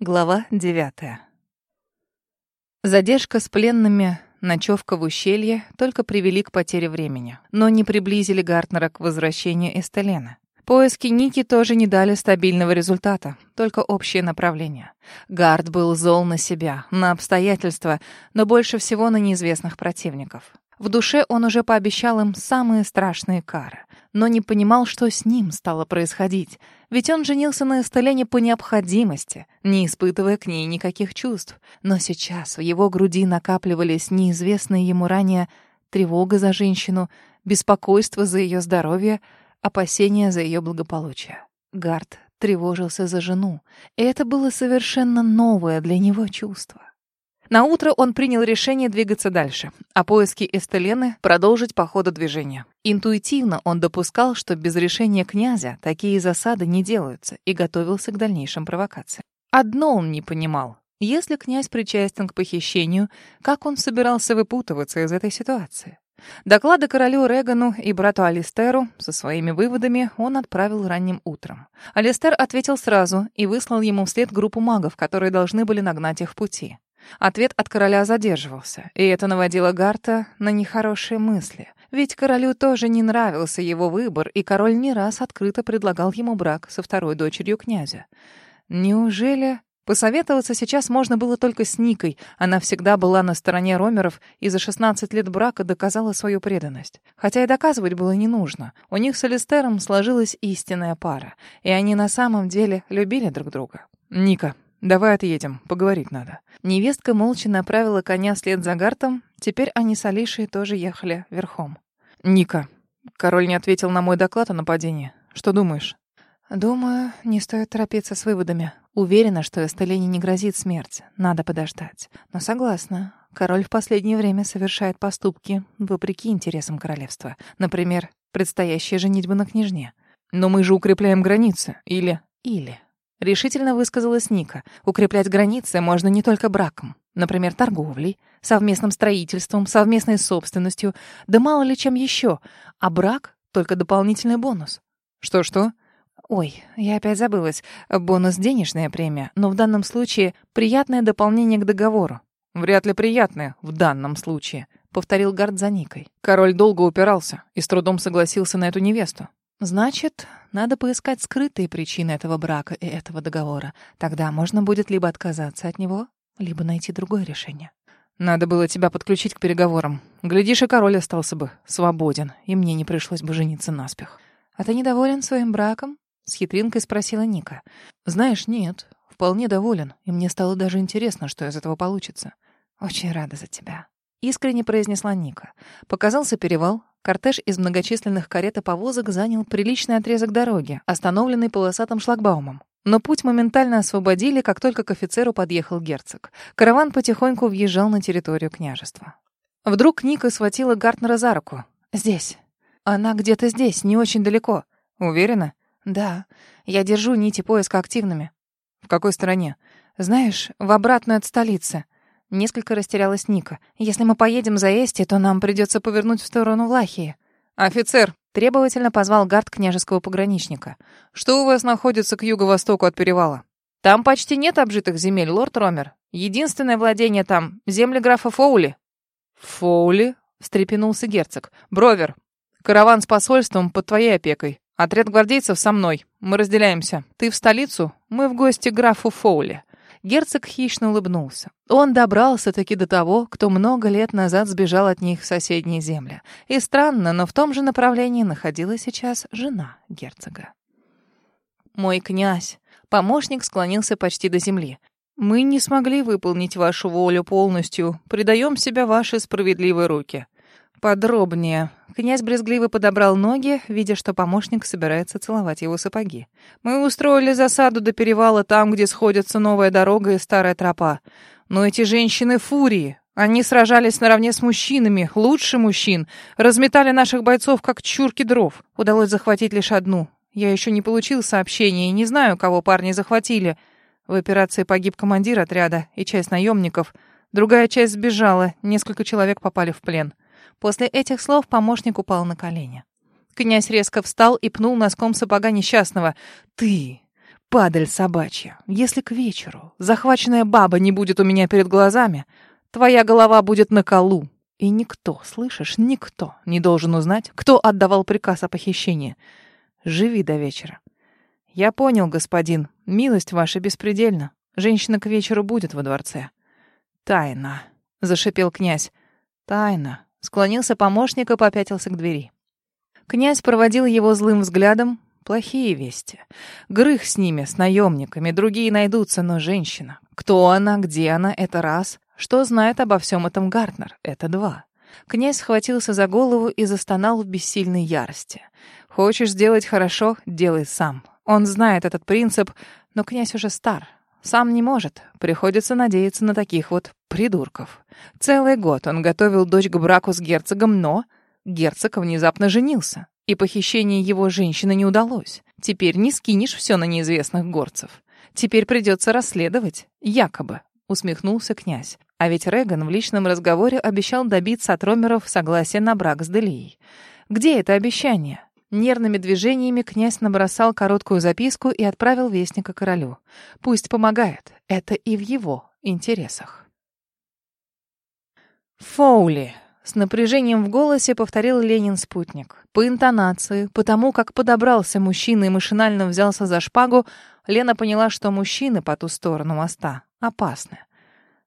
Глава девятая. Задержка с пленными, ночевка в ущелье только привели к потере времени, но не приблизили Гартнера к возвращению Эстелена. Поиски Ники тоже не дали стабильного результата, только общее направление. Гард был зол на себя, на обстоятельства, но больше всего на неизвестных противников. В душе он уже пообещал им самые страшные кары, но не понимал, что с ним стало происходить. Ведь он женился на Эстелене по необходимости, не испытывая к ней никаких чувств. Но сейчас в его груди накапливались неизвестные ему ранее тревога за женщину, беспокойство за ее здоровье, опасения за ее благополучие. Гард тревожился за жену, и это было совершенно новое для него чувство. На утро он принял решение двигаться дальше, а поиски Эстелены продолжить по ходу движения. Интуитивно он допускал, что без решения князя такие засады не делаются, и готовился к дальнейшим провокациям. Одно он не понимал. Если князь причастен к похищению, как он собирался выпутываться из этой ситуации? Доклады королю Регану и брату Алистеру со своими выводами он отправил ранним утром. Алистер ответил сразу и выслал ему вслед группу магов, которые должны были нагнать их в пути. Ответ от короля задерживался, и это наводило Гарта на нехорошие мысли. Ведь королю тоже не нравился его выбор, и король не раз открыто предлагал ему брак со второй дочерью князя. Неужели... Посоветоваться сейчас можно было только с Никой. Она всегда была на стороне Ромеров и за 16 лет брака доказала свою преданность. Хотя и доказывать было не нужно. У них с Алистером сложилась истинная пара, и они на самом деле любили друг друга. «Ника, давай отъедем, поговорить надо». Невестка молча направила коня вслед за Гартом. Теперь они с Алишей тоже ехали верхом. «Ника, король не ответил на мой доклад о нападении. Что думаешь?» «Думаю, не стоит торопиться с выводами. Уверена, что Эстелине не грозит смерть. Надо подождать. Но согласна. Король в последнее время совершает поступки вопреки интересам королевства. Например, предстоящая женитьба на княжне. Но мы же укрепляем границы. Или... Или... Решительно высказалась Ника. Укреплять границы можно не только браком. Например, торговлей, совместным строительством, совместной собственностью, да мало ли чем еще. А брак — только дополнительный бонус. Что-что? Ой, я опять забылась. Бонус — денежная премия, но в данном случае приятное дополнение к договору. Вряд ли приятное в данном случае, повторил Гард за Никой. Король долго упирался и с трудом согласился на эту невесту. Значит, надо поискать скрытые причины этого брака и этого договора. Тогда можно будет либо отказаться от него, либо найти другое решение. Надо было тебя подключить к переговорам. Глядишь, и король остался бы свободен, и мне не пришлось бы жениться наспех. А ты недоволен своим браком? С хитринкой спросила Ника. «Знаешь, нет. Вполне доволен. И мне стало даже интересно, что из этого получится». «Очень рада за тебя», — искренне произнесла Ника. Показался перевал. Кортеж из многочисленных карет и повозок занял приличный отрезок дороги, остановленный полосатым шлагбаумом. Но путь моментально освободили, как только к офицеру подъехал герцог. Караван потихоньку въезжал на территорию княжества. Вдруг Ника схватила Гартнера за руку. «Здесь. Она где-то здесь, не очень далеко. Уверена?» «Да. Я держу нити поиска активными». «В какой стороне?» «Знаешь, в обратную от столицы». Несколько растерялась Ника. «Если мы поедем за Эсти, то нам придется повернуть в сторону Влахии». «Офицер!» — требовательно позвал гард княжеского пограничника. «Что у вас находится к юго-востоку от перевала?» «Там почти нет обжитых земель, лорд Ромер. Единственное владение там — земли графа Фоули». «Фоули?» — встрепенулся герцог. «Бровер, караван с посольством под твоей опекой. Отряд гвардейцев со мной. Мы разделяемся. Ты в столицу, мы в гости к графу Фоули. Герцог хищно улыбнулся. Он добрался-таки до того, кто много лет назад сбежал от них в соседние земли. И странно, но в том же направлении находилась сейчас жена герцога. «Мой князь!» Помощник склонился почти до земли. «Мы не смогли выполнить вашу волю полностью. Предаем себя в ваши справедливые руки. «Подробнее». Князь брезгливо подобрал ноги, видя, что помощник собирается целовать его сапоги. «Мы устроили засаду до перевала там, где сходятся новая дорога и старая тропа. Но эти женщины — фурии. Они сражались наравне с мужчинами, лучше мужчин, разметали наших бойцов, как чурки дров. Удалось захватить лишь одну. Я еще не получил сообщения и не знаю, кого парни захватили. В операции погиб командир отряда и часть наемников. Другая часть сбежала, несколько человек попали в плен». После этих слов помощник упал на колени. Князь резко встал и пнул носком сапога несчастного. «Ты! падаль собачья, если к вечеру захваченная баба не будет у меня перед глазами, твоя голова будет на колу. И никто, слышишь, никто не должен узнать, кто отдавал приказ о похищении. Живи до вечера. Я понял, господин, милость ваша беспредельна. Женщина к вечеру будет во дворце. Тайна, зашипел князь. Тайна. Склонился помощник и попятился к двери. Князь проводил его злым взглядом. Плохие вести. Грых с ними, с наемниками. Другие найдутся, но женщина. Кто она, где она, это раз. Что знает обо всем этом Гартнер? Это два. Князь схватился за голову и застонал в бессильной ярости. Хочешь сделать хорошо — делай сам. Он знает этот принцип, но князь уже стар. Сам не может. Приходится надеяться на таких вот придурков. Целый год он готовил дочь к браку с герцогом, но герцог внезапно женился, и похищение его женщины не удалось. Теперь не скинешь все на неизвестных горцев. Теперь придется расследовать, якобы, усмехнулся князь. А ведь Реган в личном разговоре обещал добиться от Ромеров согласия на брак с Делией. Где это обещание? Нервными движениями князь набросал короткую записку и отправил вестника королю. Пусть помогает. Это и в его интересах. Фоули. С напряжением в голосе повторил Ленин спутник. По интонации, по тому, как подобрался мужчина и машинально взялся за шпагу, Лена поняла, что мужчины по ту сторону моста опасны.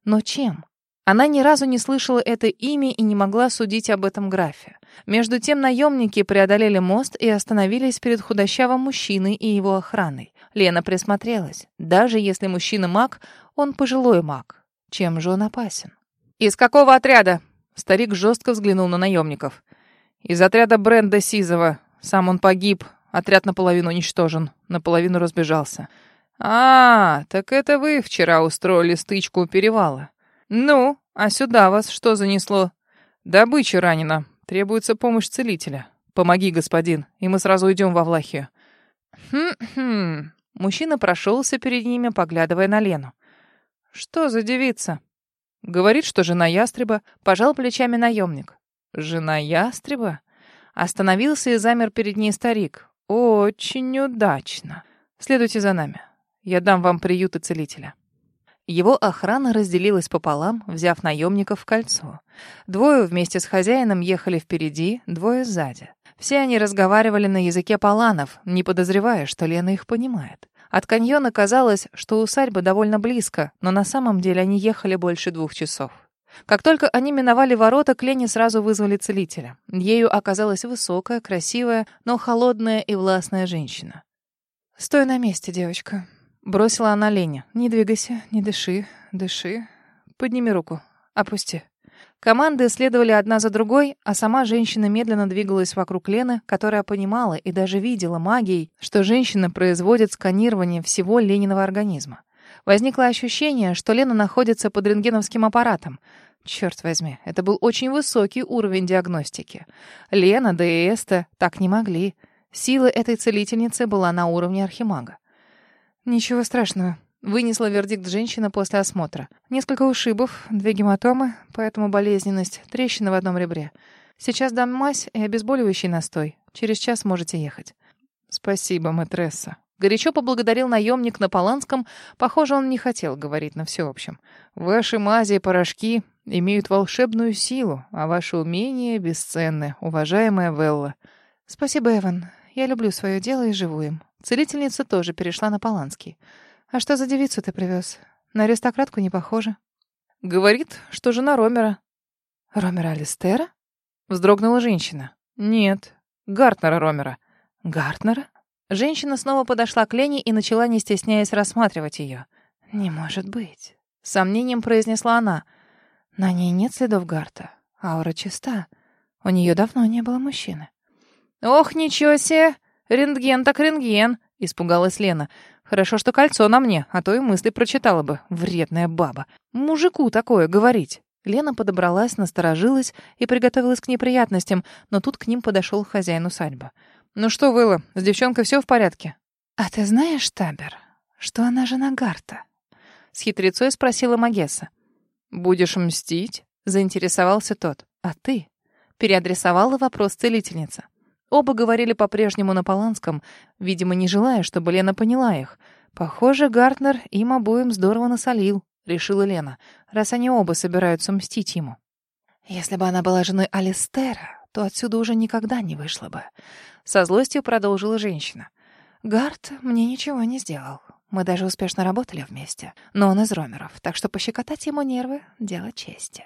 Но чем? Она ни разу не слышала это имя и не могла судить об этом графе. Между тем наемники преодолели мост и остановились перед худощавым мужчиной и его охраной. Лена присмотрелась. Даже если мужчина маг, он пожилой маг. Чем же он опасен? «Из какого отряда?» Старик жестко взглянул на наемников. «Из отряда Бренда Сизова. Сам он погиб. Отряд наполовину уничтожен. Наполовину разбежался». «А, так это вы вчера устроили стычку у перевала. «Ну, а сюда вас что занесло?» «Добыча ранена. Требуется помощь целителя. Помоги, господин, и мы сразу идем во Влахию». «Хм-хм». Мужчина прошелся перед ними, поглядывая на Лену. «Что за девица?» «Говорит, что жена ястреба», — пожал плечами наемник. «Жена ястреба?» Остановился и замер перед ней старик. «Очень удачно. Следуйте за нами. Я дам вам приют и целителя». Его охрана разделилась пополам, взяв наемников в кольцо. Двое вместе с хозяином ехали впереди, двое сзади. Все они разговаривали на языке паланов, не подозревая, что Лена их понимает. От каньона казалось, что усадьба довольно близко, но на самом деле они ехали больше двух часов. Как только они миновали ворота, к Лене сразу вызвали целителя. Ею оказалась высокая, красивая, но холодная и властная женщина. «Стой на месте, девочка», Бросила она Лене. «Не двигайся, не дыши, дыши. Подними руку. Опусти». Команды следовали одна за другой, а сама женщина медленно двигалась вокруг Лены, которая понимала и даже видела магией, что женщина производит сканирование всего Лениного организма. Возникло ощущение, что Лена находится под рентгеновским аппаратом. Черт возьми, это был очень высокий уровень диагностики. Лена, да и Эста так не могли. Сила этой целительницы была на уровне архимага. «Ничего страшного», — вынесла вердикт женщина после осмотра. «Несколько ушибов, две гематомы, поэтому болезненность, трещина в одном ребре. Сейчас дам мазь и обезболивающий настой. Через час можете ехать». «Спасибо, матресса». Горячо поблагодарил наемник на Поланском. Похоже, он не хотел говорить на всеобщем. «Ваши мази и порошки имеют волшебную силу, а ваши умения бесценны, уважаемая Велла». «Спасибо, Эван. Я люблю свое дело и живу им. Целительница тоже перешла на Поланский. «А что за девицу ты привез? На аристократку не похоже». «Говорит, что жена Ромера». «Ромера Алистера?» Вздрогнула женщина. «Нет, Гартнера Ромера». «Гартнера?» Женщина снова подошла к Лене и начала, не стесняясь, рассматривать ее. «Не может быть», — сомнением произнесла она. «На ней нет следов Гарта. Аура чиста. У нее давно не было мужчины». «Ох, ничего себе! «Рентген так рентген», — испугалась Лена. «Хорошо, что кольцо на мне, а то и мысли прочитала бы. Вредная баба. Мужику такое говорить». Лена подобралась, насторожилась и приготовилась к неприятностям, но тут к ним подошел хозяин усадьбы. «Ну что, Вылла, с девчонкой все в порядке?» «А ты знаешь, Табер, что она жена Гарта?» С хитрецой спросила Магесса. «Будешь мстить?» — заинтересовался тот. «А ты?» — переадресовала вопрос целительница. Оба говорили по-прежнему на Поланском, видимо, не желая, чтобы Лена поняла их. Похоже, Гартнер им обоим здорово насолил, решила Лена, раз они оба собираются мстить ему. Если бы она была женой Алистера, то отсюда уже никогда не вышла бы. Со злостью продолжила женщина. Гарт мне ничего не сделал. Мы даже успешно работали вместе. Но он из Ромеров, так что пощекотать ему нервы — дело чести.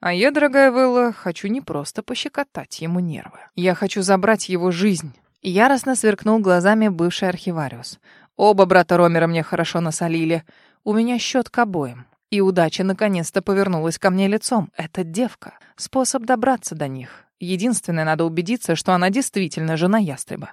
А я, дорогая Вэлла, хочу не просто пощекотать ему нервы. Я хочу забрать его жизнь. Яростно сверкнул глазами бывший архивариус. Оба брата Ромера мне хорошо насолили. У меня счет к обоим. И удача наконец-то повернулась ко мне лицом. Это девка. Способ добраться до них. Единственное, надо убедиться, что она действительно жена ястреба.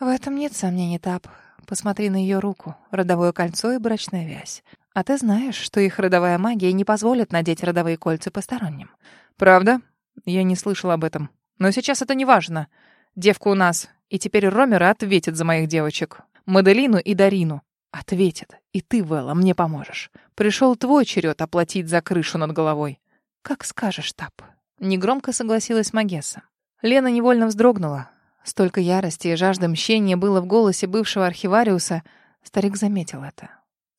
В этом нет сомнений, Тап. Посмотри на ее руку, родовое кольцо и брачная вязь. А ты знаешь, что их родовая магия не позволит надеть родовые кольца посторонним. Правда? Я не слышал об этом. Но сейчас это не важно. Девка у нас, и теперь Ромеры ответят за моих девочек. Маделину и Дарину. Ответят. И ты, Вэлла, мне поможешь. Пришел твой черед оплатить за крышу над головой. Как скажешь, Тап. Негромко согласилась Магесса. Лена невольно вздрогнула. Столько ярости и жажды мщения было в голосе бывшего архивариуса. Старик заметил это.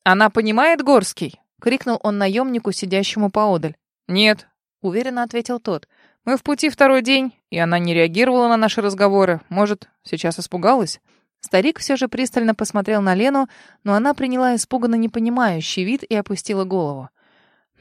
«Она понимает Горский?» — крикнул он наемнику, сидящему поодаль. «Нет», — уверенно ответил тот. «Мы в пути второй день, и она не реагировала на наши разговоры. Может, сейчас испугалась?» Старик все же пристально посмотрел на Лену, но она приняла испуганно непонимающий вид и опустила голову.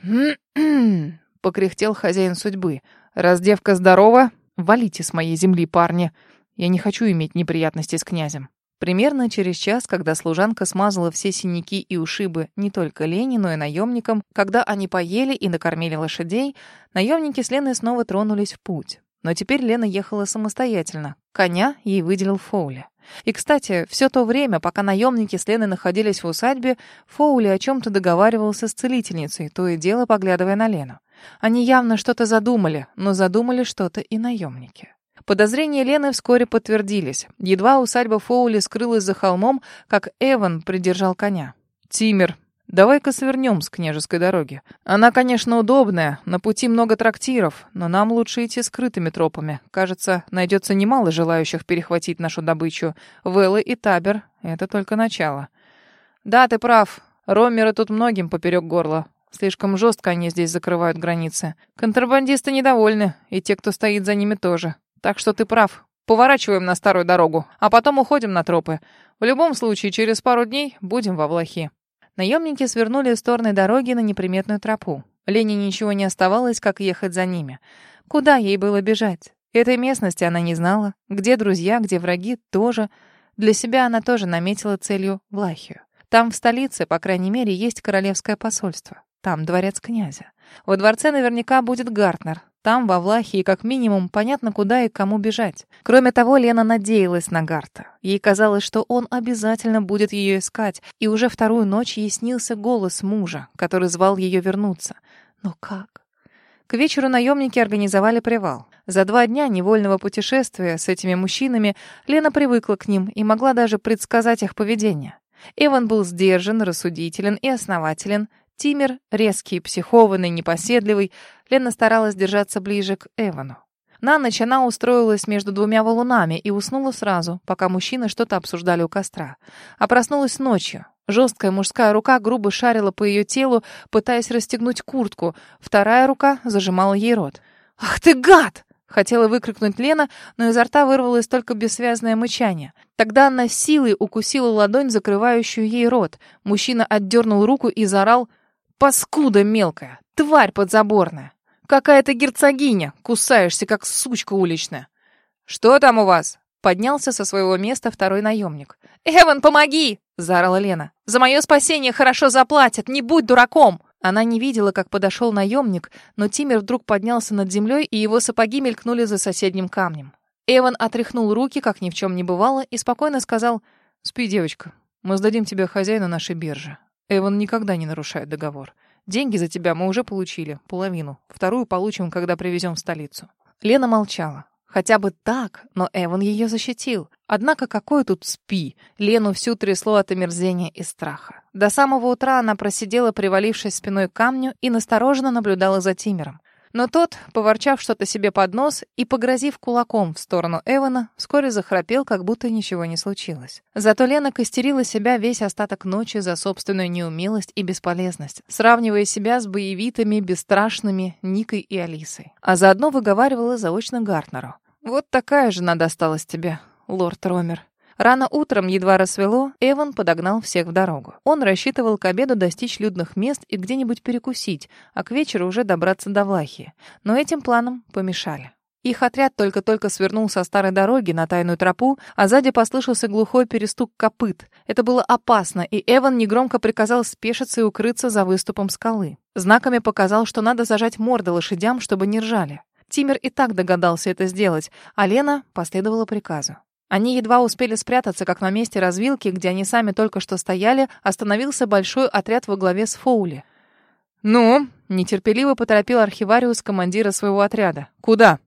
«Хм-хм», — покряхтел хозяин судьбы. «Раз девка здорова, валите с моей земли, парни. Я не хочу иметь неприятностей с князем». Примерно через час, когда служанка смазала все синяки и ушибы не только Лене, но и наемникам, когда они поели и накормили лошадей, наемники с Леной снова тронулись в путь. Но теперь Лена ехала самостоятельно. Коня ей выделил Фоули. И, кстати, все то время, пока наемники с Леной находились в усадьбе, Фоули о чем-то договаривался с целительницей, то и дело поглядывая на Лену. Они явно что-то задумали, но задумали что-то и наемники. Подозрения Лены вскоре подтвердились. Едва усадьба Фоули скрылась за холмом, как Эван придержал коня. «Тимер, давай-ка свернем с княжеской дороги. Она, конечно, удобная, на пути много трактиров, но нам лучше идти скрытыми тропами. Кажется, найдется немало желающих перехватить нашу добычу. Вэллы и Табер — это только начало». «Да, ты прав. Ромеры тут многим поперек горла. Слишком жестко они здесь закрывают границы. Контрабандисты недовольны, и те, кто стоит за ними, тоже. Так что ты прав. Поворачиваем на старую дорогу, а потом уходим на тропы. В любом случае, через пару дней будем во Влахе». Наемники свернули с торной дороги на неприметную тропу. Лене ничего не оставалось, как ехать за ними. Куда ей было бежать? Этой местности она не знала. Где друзья, где враги, тоже. Для себя она тоже наметила целью Влахию. Там, в столице, по крайней мере, есть королевское посольство. Там дворец князя. Во дворце наверняка будет Гартнер. Там, во Влахии, как минимум, понятно, куда и кому бежать. Кроме того, Лена надеялась на Гарта. Ей казалось, что он обязательно будет ее искать, и уже вторую ночь ей снился голос мужа, который звал ее вернуться. Но как? К вечеру наемники организовали привал. За два дня невольного путешествия с этими мужчинами Лена привыкла к ним и могла даже предсказать их поведение. Эван был сдержан, рассудителен и основателен, Тимер, резкий, психованный, непоседливый, Лена старалась держаться ближе к Эвану. На ночь она устроилась между двумя валунами и уснула сразу, пока мужчины что-то обсуждали у костра. А проснулась ночью. Жесткая мужская рука грубо шарила по ее телу, пытаясь расстегнуть куртку. Вторая рука зажимала ей рот. «Ах ты гад!» Хотела выкрикнуть Лена, но изо рта вырвалось только бессвязное мычание. Тогда она силой укусила ладонь, закрывающую ей рот. Мужчина отдернул руку и заорал Паскуда мелкая, тварь подзаборная. Какая-то герцогиня, кусаешься, как сучка уличная. Что там у вас? Поднялся со своего места второй наемник. «Эван, помоги!» — заорала Лена. «За мое спасение хорошо заплатят, не будь дураком!» Она не видела, как подошел наемник, но Тимер вдруг поднялся над землей, и его сапоги мелькнули за соседним камнем. Эван отряхнул руки, как ни в чем не бывало, и спокойно сказал «Спи, девочка, мы сдадим тебя хозяину нашей биржи. Эван никогда не нарушает договор. Деньги за тебя мы уже получили, половину. Вторую получим, когда привезем в столицу». Лена молчала. Хотя бы так, но Эван ее защитил. Однако какой тут спи? Лену всю трясло от омерзения и страха. До самого утра она просидела, привалившись спиной к камню, и настороженно наблюдала за Тимером. Но тот, поворчав что-то себе под нос и погрозив кулаком в сторону Эвана, вскоре захрапел, как будто ничего не случилось. Зато Лена костерила себя весь остаток ночи за собственную неумелость и бесполезность, сравнивая себя с боевитыми, бесстрашными Никой и Алисой. А заодно выговаривала заочно Гартнеру. «Вот такая жена досталась тебе, лорд Ромер. Рано утром, едва рассвело, Эван подогнал всех в дорогу. Он рассчитывал к обеду достичь людных мест и где-нибудь перекусить, а к вечеру уже добраться до Влахии. Но этим планам помешали. Их отряд только-только свернул со старой дороги на тайную тропу, а сзади послышался глухой перестук копыт. Это было опасно, и Эван негромко приказал спешиться и укрыться за выступом скалы. Знаками показал, что надо зажать морды лошадям, чтобы не ржали. Тимер и так догадался это сделать, а Лена последовала приказу. Они едва успели спрятаться, как на месте развилки, где они сами только что стояли, остановился большой отряд во главе с Фоули. «Ну?» — нетерпеливо поторопил архивариус командира своего отряда. «Куда?»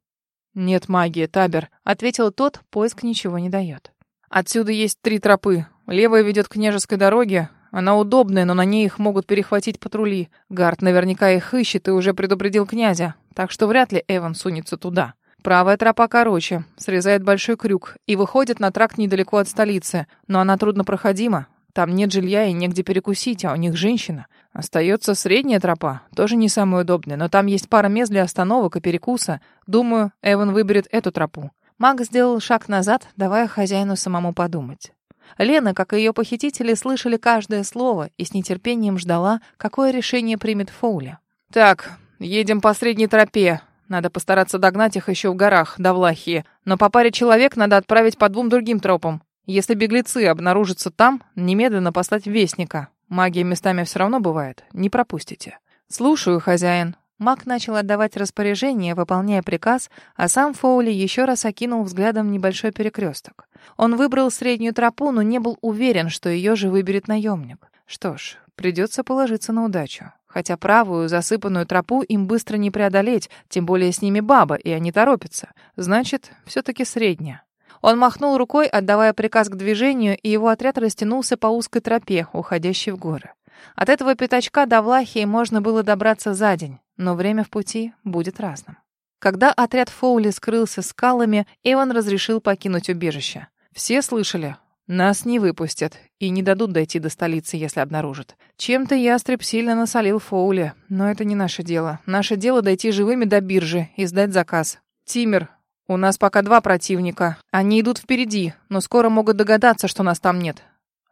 «Нет магии, Табер», — ответил тот, поиск ничего не дает. «Отсюда есть три тропы. Левая ведет к княжеской дороге. Она удобная, но на ней их могут перехватить патрули. Гард наверняка их ищет и уже предупредил князя, так что вряд ли Эван сунется туда». Правая тропа короче, срезает большой крюк и выходит на тракт недалеко от столицы, но она труднопроходима. Там нет жилья и негде перекусить, а у них женщина. Остается средняя тропа, тоже не самая удобная, но там есть пара мест для остановок и перекуса. Думаю, Эван выберет эту тропу. Маг сделал шаг назад, давая хозяину самому подумать. Лена, как и ее похитители, слышали каждое слово и с нетерпением ждала, какое решение примет Фоуля. «Так, едем по средней тропе. Надо постараться догнать их еще в горах, до Влахии. Но по паре человек надо отправить по двум другим тропам. Если беглецы обнаружатся там, немедленно послать вестника. Магия местами все равно бывает. Не пропустите. Слушаю, хозяин. Маг начал отдавать распоряжение, выполняя приказ, а сам Фоули еще раз окинул взглядом небольшой перекресток. Он выбрал среднюю тропу, но не был уверен, что ее же выберет наемник. Что ж, придется положиться на удачу. Хотя правую, засыпанную тропу им быстро не преодолеть, тем более с ними баба, и они торопятся. Значит, все-таки средняя. Он махнул рукой, отдавая приказ к движению, и его отряд растянулся по узкой тропе, уходящей в горы. От этого пятачка до Влахии можно было добраться за день, но время в пути будет разным. Когда отряд Фоули скрылся скалами, Иван разрешил покинуть убежище. Все слышали, нас не выпустят и не дадут дойти до столицы, если обнаружат. Чем-то ястреб сильно насолил Фоуле, но это не наше дело. Наше дело дойти живыми до биржи и сдать заказ. Тимер, у нас пока два противника. Они идут впереди, но скоро могут догадаться, что нас там нет.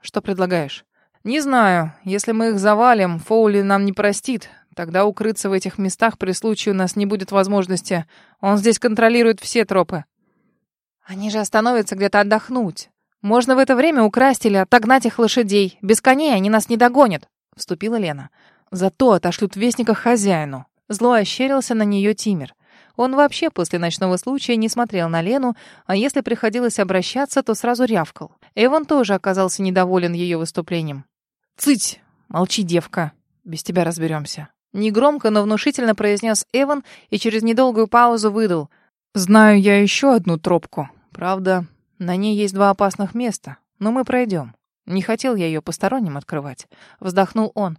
Что предлагаешь? Не знаю. Если мы их завалим, Фоули нам не простит. Тогда укрыться в этих местах при случае у нас не будет возможности. Он здесь контролирует все тропы. Они же остановятся где-то отдохнуть. Можно в это время украсть или отогнать их лошадей. Без коней они нас не догонят», — вступила Лена. «Зато отошлют вестника хозяину». Зло ощерился на нее Тимир. Он вообще после ночного случая не смотрел на Лену, а если приходилось обращаться, то сразу рявкал. Эван тоже оказался недоволен ее выступлением. «Цыть! Молчи, девка! Без тебя разберемся!» Негромко, но внушительно произнес Эван и через недолгую паузу выдал. «Знаю я еще одну тропку. Правда, на ней есть два опасных места, но мы пройдем. Не хотел я ее посторонним открывать. Вздохнул он.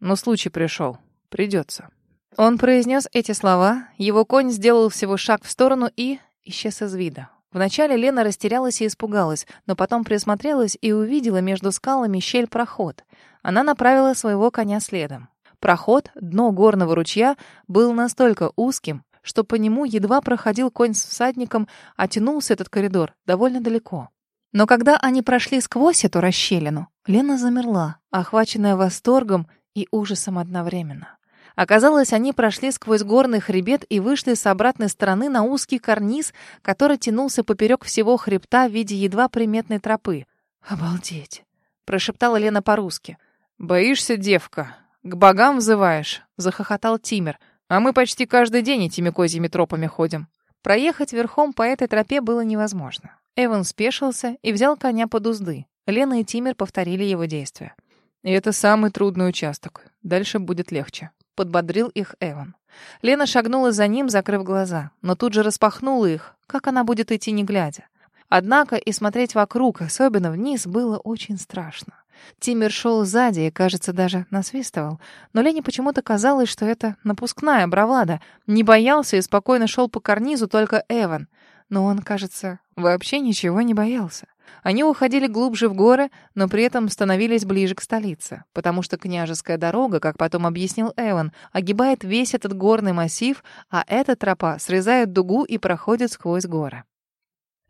Но случай пришел. Придется. Он произнес эти слова, его конь сделал всего шаг в сторону и исчез из вида. Вначале Лена растерялась и испугалась, но потом присмотрелась и увидела между скалами щель-проход. Она направила своего коня следом. Проход, дно горного ручья, был настолько узким, что по нему едва проходил конь с всадником, а тянулся этот коридор довольно далеко. Но когда они прошли сквозь эту расщелину, Лена замерла, охваченная восторгом и ужасом одновременно. Оказалось, они прошли сквозь горный хребет и вышли с обратной стороны на узкий карниз, который тянулся поперек всего хребта в виде едва приметной тропы. «Обалдеть!» — прошептала Лена по-русски. «Боишься, девка? К богам взываешь?» — захохотал Тимер. А мы почти каждый день этими козьими тропами ходим. Проехать верхом по этой тропе было невозможно. Эван спешился и взял коня под узды. Лена и Тимир повторили его действия. И это самый трудный участок. Дальше будет легче. Подбодрил их Эван. Лена шагнула за ним, закрыв глаза, но тут же распахнула их. Как она будет идти, не глядя? Однако и смотреть вокруг, особенно вниз, было очень страшно. Тиммер шел сзади и, кажется, даже насвистывал. Но Лене почему-то казалось, что это напускная бравада. Не боялся и спокойно шел по карнизу только Эван. Но он, кажется, вообще ничего не боялся. Они уходили глубже в горы, но при этом становились ближе к столице, потому что княжеская дорога, как потом объяснил Эван, огибает весь этот горный массив, а эта тропа срезает дугу и проходит сквозь горы.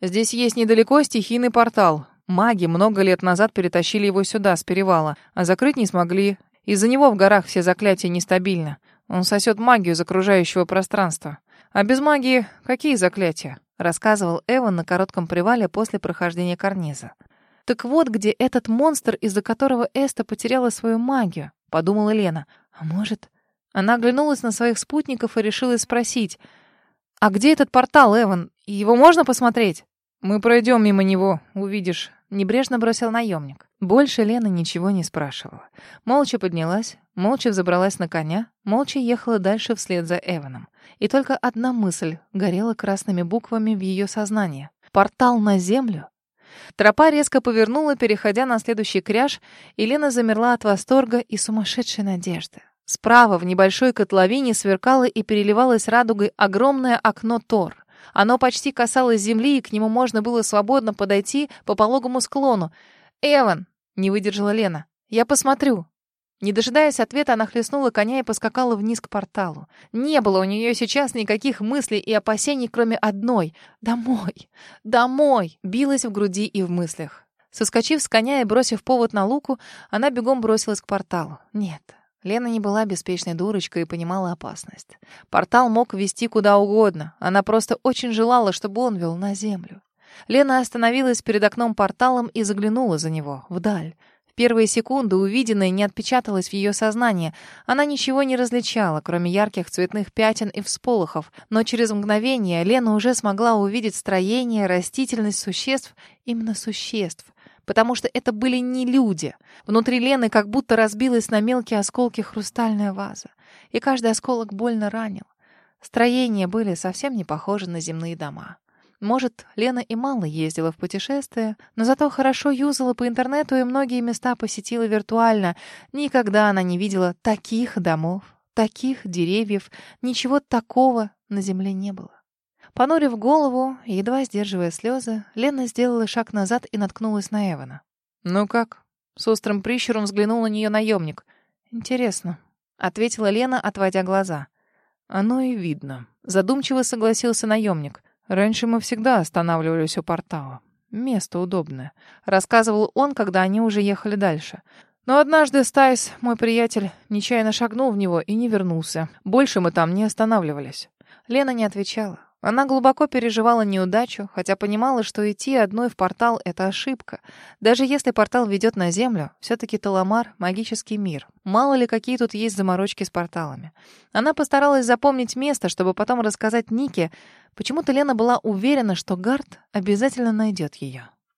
Здесь есть недалеко стихийный портал. Маги много лет назад перетащили его сюда, с перевала, а закрыть не смогли. Из-за него в горах все заклятия нестабильны. Он сосет магию из окружающего пространства. А без магии какие заклятия? рассказывал Эван на коротком привале после прохождения карниза. Так вот, где этот монстр, из-за которого Эста потеряла свою магию, подумала Лена. А может, она оглянулась на своих спутников и решила спросить: "А где этот портал, Эван? Его можно посмотреть?" Мы пройдем мимо него, увидишь, небрежно бросил наемник. Больше Лена ничего не спрашивала. Молча поднялась, молча взобралась на коня, молча ехала дальше вслед за Эваном. И только одна мысль горела красными буквами в ее сознании. Портал на землю. Тропа резко повернула, переходя на следующий кряж, и Лена замерла от восторга и сумасшедшей надежды. Справа в небольшой котловине сверкало и переливалось радугой огромное окно Тор. Оно почти касалось земли, и к нему можно было свободно подойти по пологому склону. «Эван!» — не выдержала Лена. «Я посмотрю». Не дожидаясь ответа, она хлестнула коня и поскакала вниз к порталу. Не было у нее сейчас никаких мыслей и опасений, кроме одной. «Домой! Домой!» билась в груди и в мыслях. Соскочив с коня и бросив повод на луку, она бегом бросилась к порталу. Нет, Лена не была беспечной дурочкой и понимала опасность. Портал мог вести куда угодно. Она просто очень желала, чтобы он вел на землю. Лена остановилась перед окном порталом и заглянула за него, вдаль первые секунды увиденное не отпечаталось в ее сознании. Она ничего не различала, кроме ярких цветных пятен и всполохов. Но через мгновение Лена уже смогла увидеть строение, растительность существ, именно существ, потому что это были не люди. Внутри Лены как будто разбилась на мелкие осколки хрустальная ваза, и каждый осколок больно ранил. Строения были совсем не похожи на земные дома. Может, Лена и мало ездила в путешествия, но зато хорошо юзала по интернету и многие места посетила виртуально. Никогда она не видела таких домов, таких деревьев, ничего такого на земле не было. Понурив голову и едва сдерживая слезы, Лена сделала шаг назад и наткнулась на Эвана. «Ну как?» — с острым прищуром взглянул на нее наемник. «Интересно», — ответила Лена, отводя глаза. «Оно и видно», — задумчиво согласился наемник. Раньше мы всегда останавливались у портала. Место удобное. Рассказывал он, когда они уже ехали дальше. Но однажды Стайс, мой приятель, нечаянно шагнул в него и не вернулся. Больше мы там не останавливались. Лена не отвечала. Она глубоко переживала неудачу, хотя понимала, что идти одной в портал — это ошибка. Даже если портал ведет на Землю, все-таки Таламар — магический мир. Мало ли, какие тут есть заморочки с порталами. Она постаралась запомнить место, чтобы потом рассказать Нике. Почему-то Лена была уверена, что Гард обязательно найдет ее.